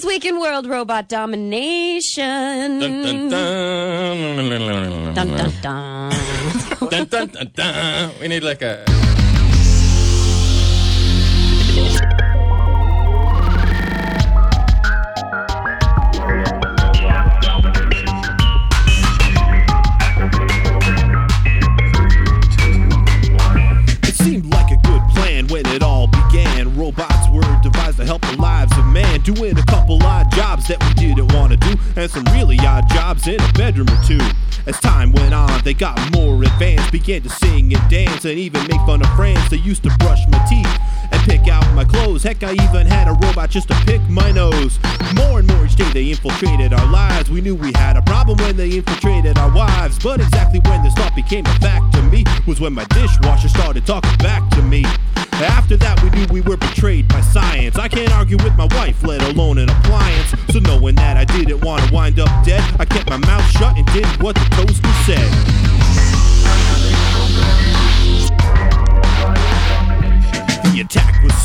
This week in world robot domination. Dun, dun, dun. Dun, dun, dun. Dun, dun, dun, dun. We need like a. It seemed like a good plan when it that we didn't want to do, and some really odd jobs in a bedroom or two. As time went on, they got more advanced, began to sing and dance, and even make fun of friends. They used to brush my teeth and pick out my clothes. Heck, I even had a robot just to pick my nose. More and more each day they infiltrated our lives. We knew we had a problem when they infiltrated our wives. But exactly when this thought became a fact to me was when my dishwasher started talking back to me. After that, we knew we were betrayed by science. I can't argue with my wife, let alone an appliance. So knowing that I didn't want to wind up dead, I kept my mouth shut and did what the toaster said.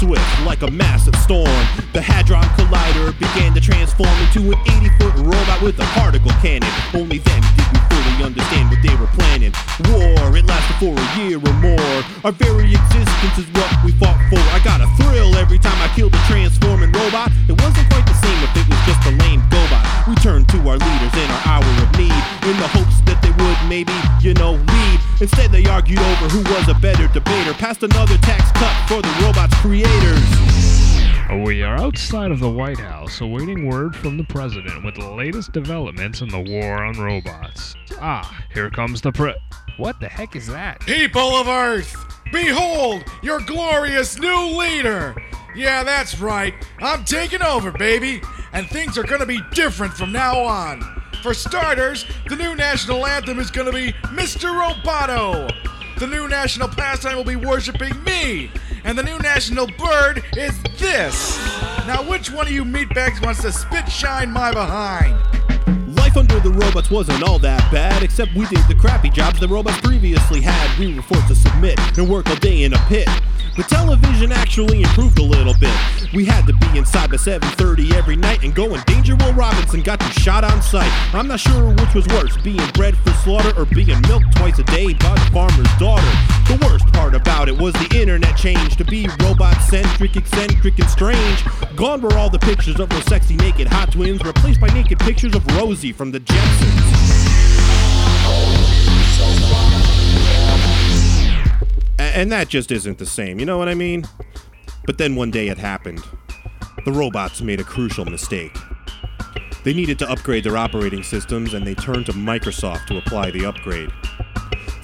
Swift, like a massive storm. The Hadron Collider began to transform into an 80 foot robot with a particle cannon. Only then did we fully understand what they were planning. War, it lasted for a year or more. Our very existence is what we fought for. I got a thrill every time I killed a transforming robot. It wasn't quite the same if it was just a lame GoBot. We turned to our leaders in our hour of need, in the hopes Instead, they argued over who was a better debater, passed another tax cut for the robot's creators. We are outside of the White House awaiting word from the president with the latest developments in the war on robots. Ah, here comes the pre. What the heck is that? People of Earth, behold your glorious new leader. Yeah, that's right. I'm taking over, baby. And things are gonna be different from now on. For starters, the new national anthem is gonna be Mr. Roboto. The new national pastime will be worshiping me. And the new national bird is this. Now, which one of you meatbags wants to spit shine my behind? Life under the robots wasn't all that bad, except we did the crappy jobs the robots previously had. We were forced to submit and work all day in a pit. But television actually improved a little bit. We had to be inside by 7:30 every night and go in danger. Will Robinson got you shot on sight. I'm not sure which was worse, being bred for slaughter or being milked twice a day by the farmer's daughter. The worst part about it was the internet changed to be robot-centric, eccentric, and strange. Gone were all the pictures of those sexy naked hot twins, replaced by naked pictures of Rosie from the Jetsons. And that just isn't the same, you know what I mean? But then one day it happened. The robots made a crucial mistake. They needed to upgrade their operating systems, and they turned to Microsoft to apply the upgrade.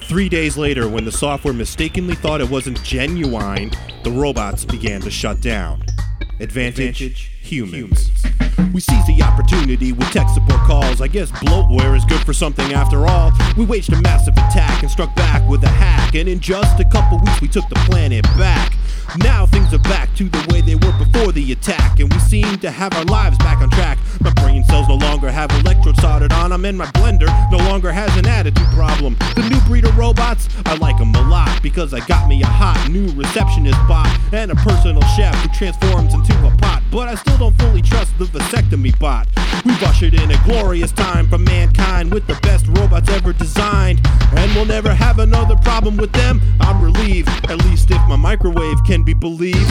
Three days later, when the software mistakenly thought it wasn't genuine, the robots began to shut down. Advantage, humans. We seized the opportunity with tech support calls. I guess bloatware is good for something after all. We waged a massive attack and struck back with a hack, and in just a couple weeks we took the planet back. Now things are back to the way they were before the attack, and we seem to have our lives back on track. My brain cells no longer have electrodes soldered on them, and my blender no longer has an attitude problem. The new breed of robots, I like them a lot because I got me a hot new receptionist bot and a personal chef who transforms into a pot. But I still don't fully trust the vasectomy bot. We've ushered in a glorious time for mankind with the best robots ever designed, and we'll never have another problem with them. I'm relieved, at least if my microwave can be believed.